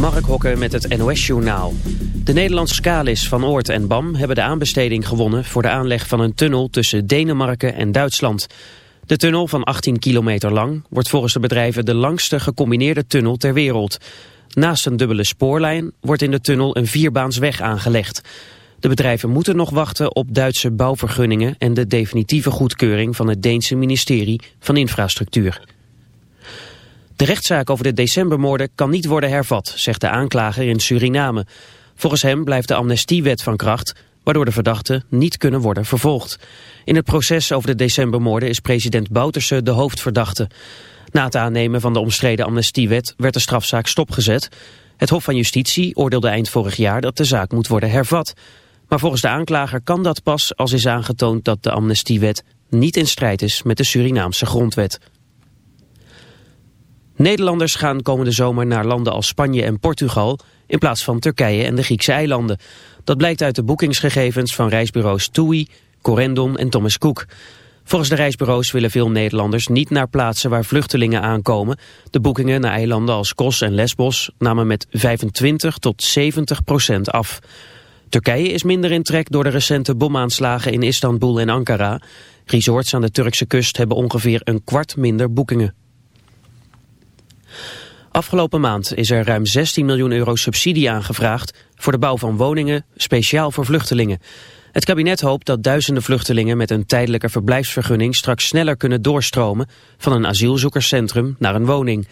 Mark Hokke met het NOS-journaal. De Nederlandse Skalis van Oort en BAM hebben de aanbesteding gewonnen... voor de aanleg van een tunnel tussen Denemarken en Duitsland. De tunnel van 18 kilometer lang wordt volgens de bedrijven... de langste gecombineerde tunnel ter wereld. Naast een dubbele spoorlijn wordt in de tunnel een vierbaansweg aangelegd. De bedrijven moeten nog wachten op Duitse bouwvergunningen... en de definitieve goedkeuring van het Deense ministerie van Infrastructuur. De rechtszaak over de decembermoorden kan niet worden hervat, zegt de aanklager in Suriname. Volgens hem blijft de amnestiewet van kracht, waardoor de verdachten niet kunnen worden vervolgd. In het proces over de decembermoorden is president Bouterse de hoofdverdachte. Na het aannemen van de omstreden amnestiewet werd de strafzaak stopgezet. Het Hof van Justitie oordeelde eind vorig jaar dat de zaak moet worden hervat. Maar volgens de aanklager kan dat pas als is aangetoond dat de amnestiewet niet in strijd is met de Surinaamse grondwet. Nederlanders gaan komende zomer naar landen als Spanje en Portugal... in plaats van Turkije en de Griekse eilanden. Dat blijkt uit de boekingsgegevens van reisbureaus TUI, Corendon en Thomas Cook. Volgens de reisbureaus willen veel Nederlanders niet naar plaatsen waar vluchtelingen aankomen. De boekingen naar eilanden als Kos en Lesbos namen met 25 tot 70 procent af. Turkije is minder in trek door de recente bomaanslagen in Istanbul en Ankara. Resorts aan de Turkse kust hebben ongeveer een kwart minder boekingen. Afgelopen maand is er ruim 16 miljoen euro subsidie aangevraagd voor de bouw van woningen speciaal voor vluchtelingen. Het kabinet hoopt dat duizenden vluchtelingen met een tijdelijke verblijfsvergunning straks sneller kunnen doorstromen van een asielzoekerscentrum naar een woning.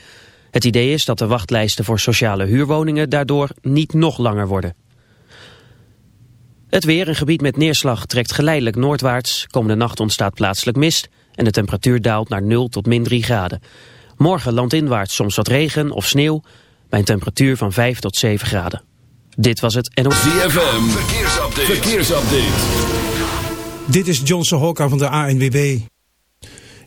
Het idee is dat de wachtlijsten voor sociale huurwoningen daardoor niet nog langer worden. Het weer, een gebied met neerslag, trekt geleidelijk noordwaarts. Komende nacht ontstaat plaatselijk mist en de temperatuur daalt naar 0 tot min 3 graden. Morgen landinwaarts soms wat regen of sneeuw bij een temperatuur van 5 tot 7 graden. Dit was het NOS. ZFM, verkeersupdate. verkeersupdate. Dit is Johnson Hokka van de ANWB.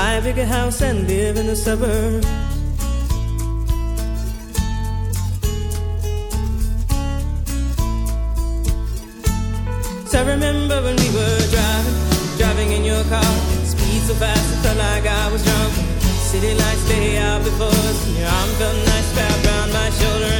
Buy a bigger house and live in the suburbs. So I remember when we were driving, driving in your car. Speed so fast, it felt like I was drunk. City lights lay out before us, and your arm felt nice wrapped around my shoulder.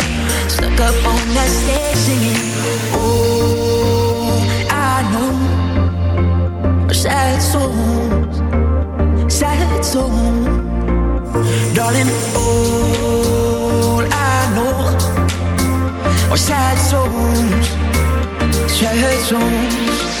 stuck up on that stage singing. Oh, I know sad souls, sad souls, darling. All I know are sad souls, sad souls.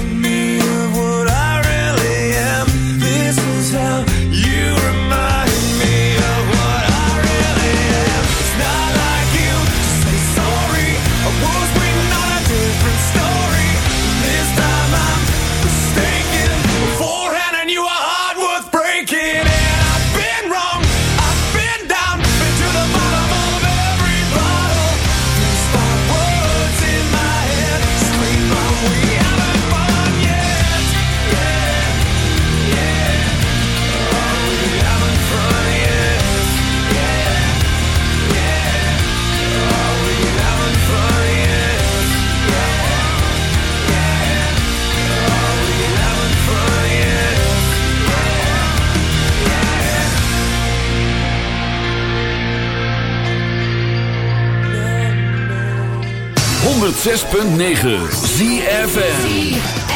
106.9 ZFN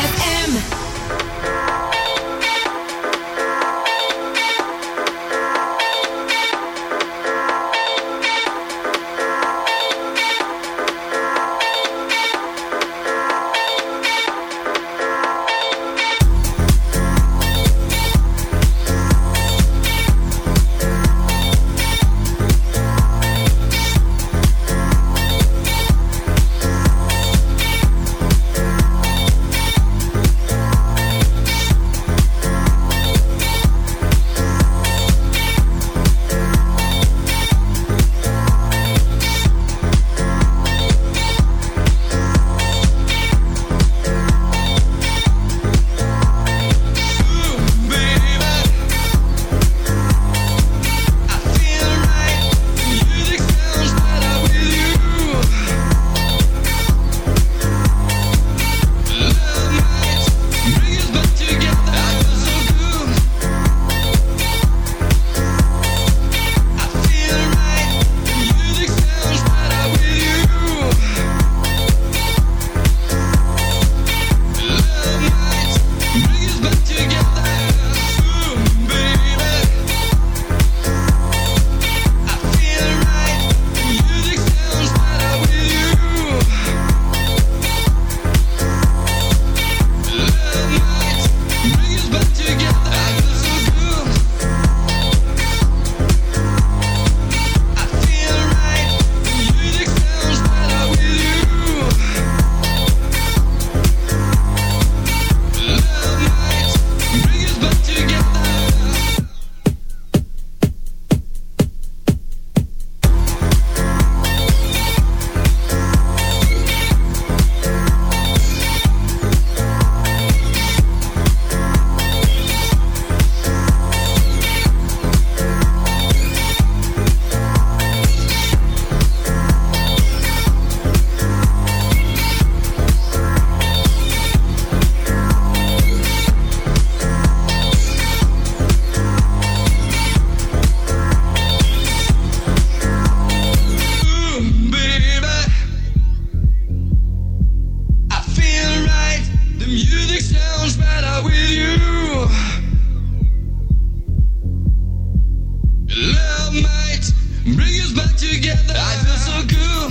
Love might bring us back together. I feel so good.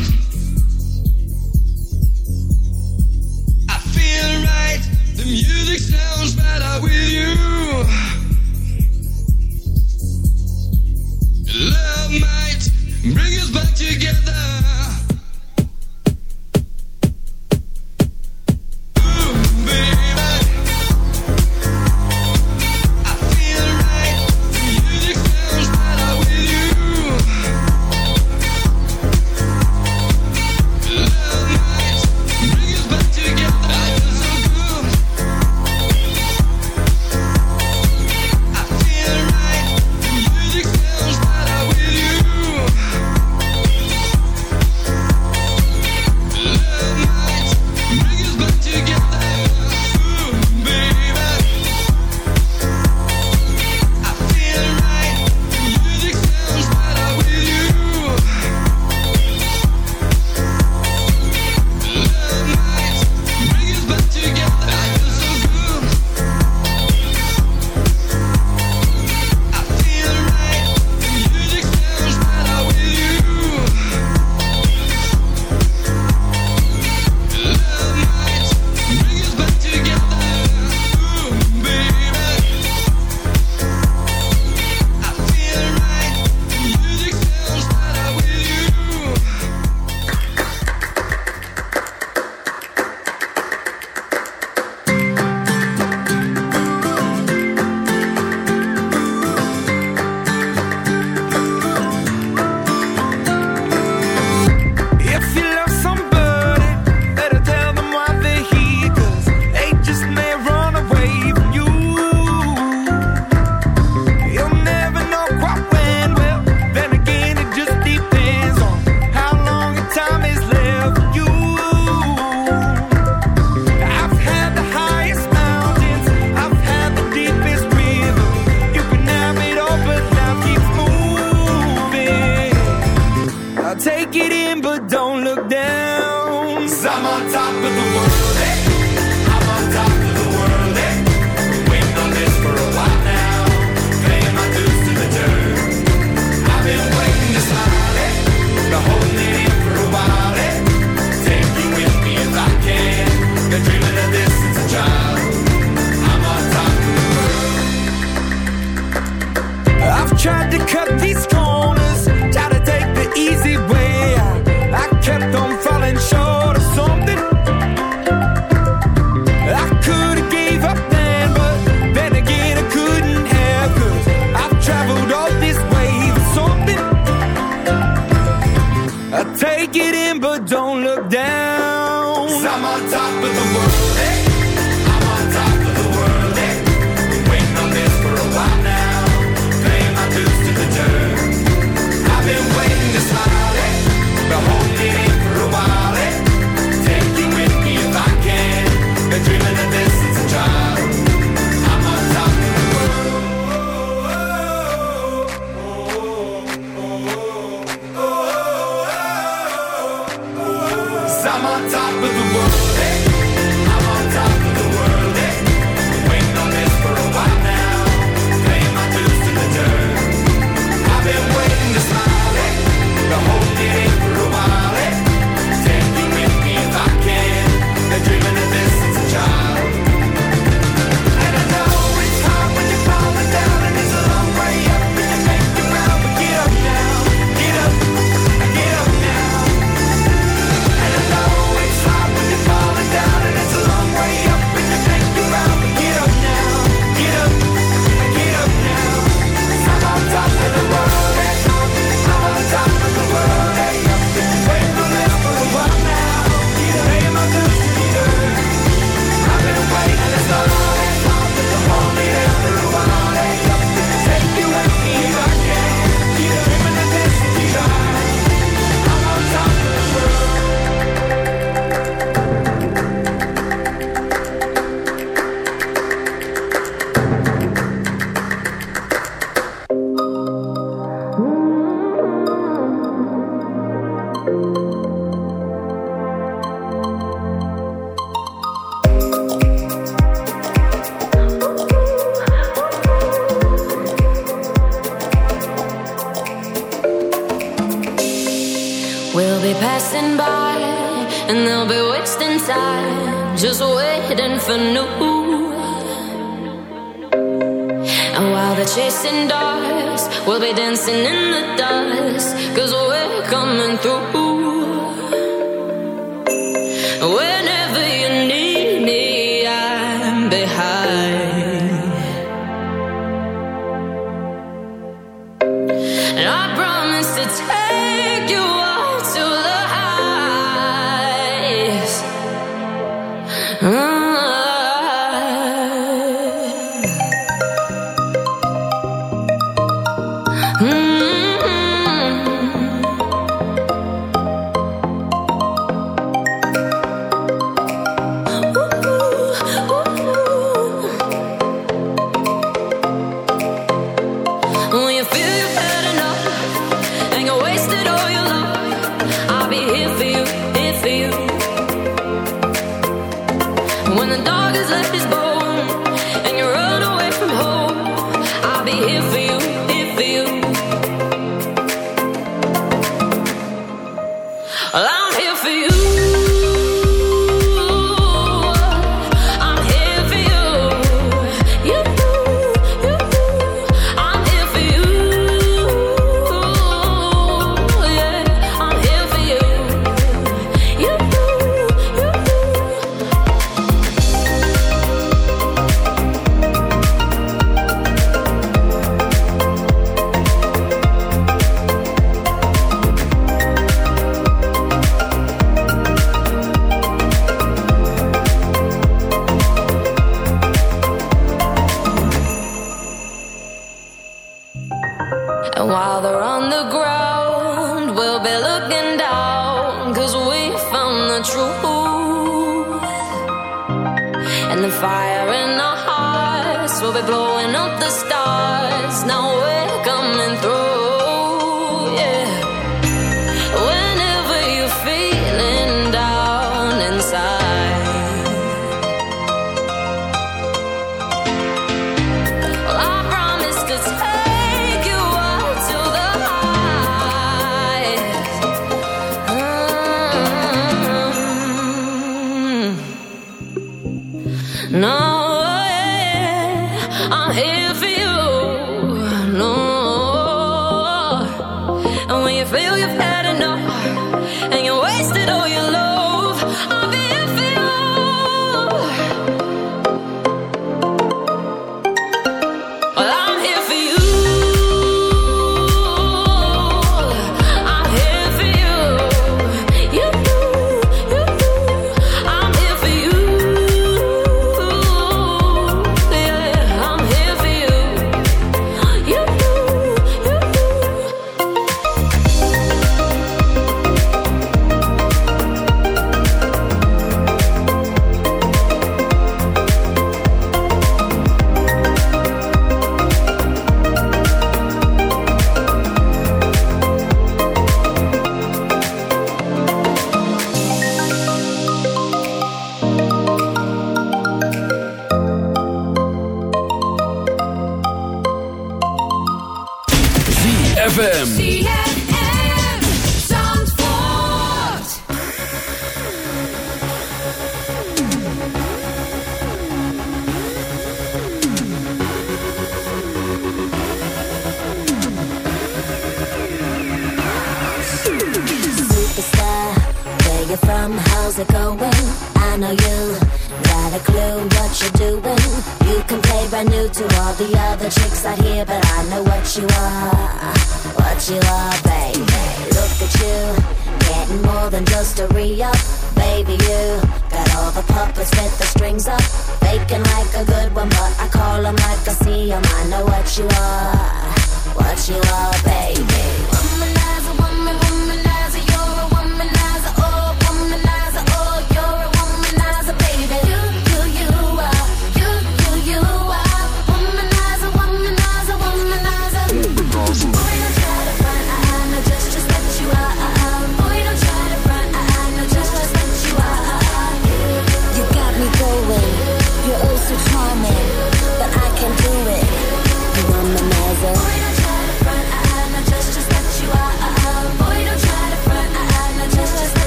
Mm.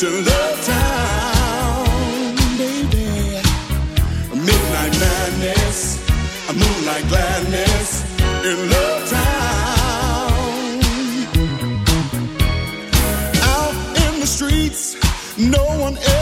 to Love Town, baby. Midnight madness, a moonlight gladness in Love Town. Out in the streets, no one else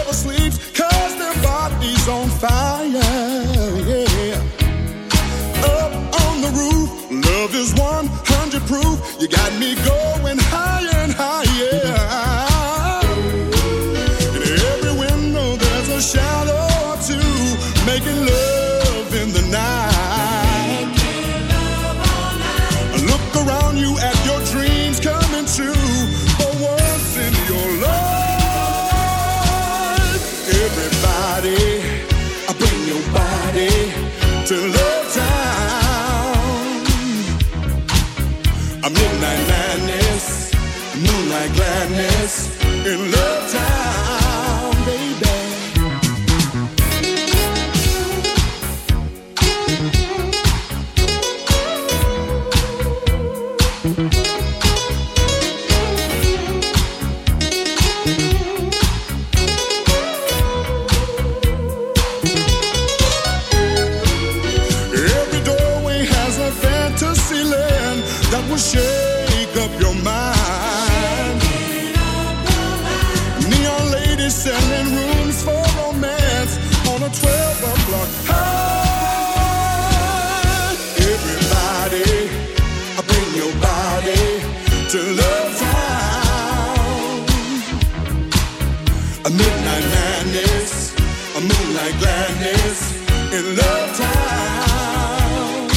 a gladness in Love Town.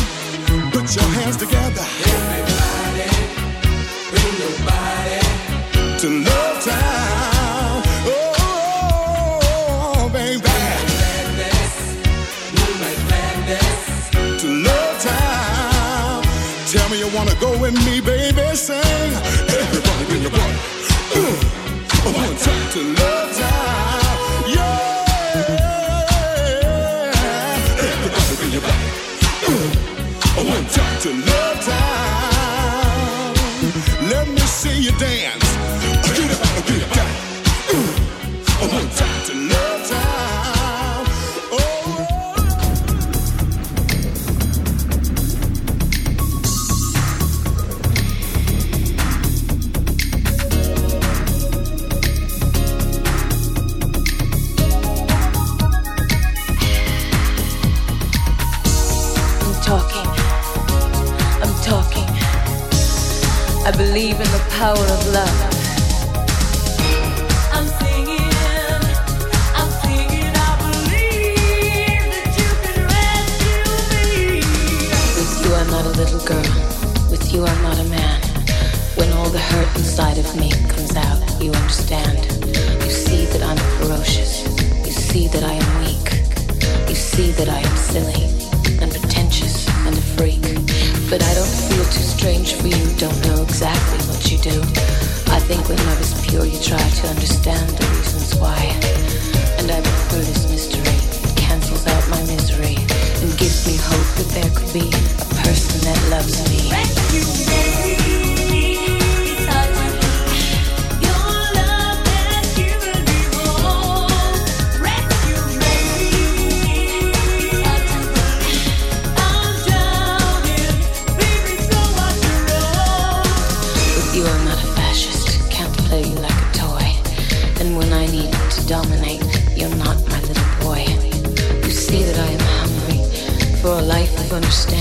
Put your hands together. Everybody, bring your body to Love Town. Oh, baby. Moonlight gladness to Love Town. Tell me you wanna go with me, baby. Sing. Not a little girl. With you, I'm not a man. When all the hurt inside of me comes out, you understand. You see that I'm ferocious. You see that I am weak. You see that I am silly and pretentious and a freak. But I don't feel too strange for you, don't know exactly what you do. I think when love is pure, you try to understand the reasons why. And I prefer this mystery. It cancels out my misery and gives me hope that there could be person that loves me. With you, I'm not a fascist. Can't play you like a toy. And when I need to dominate, you're not my little boy. You see that I am hungry for a life of understanding.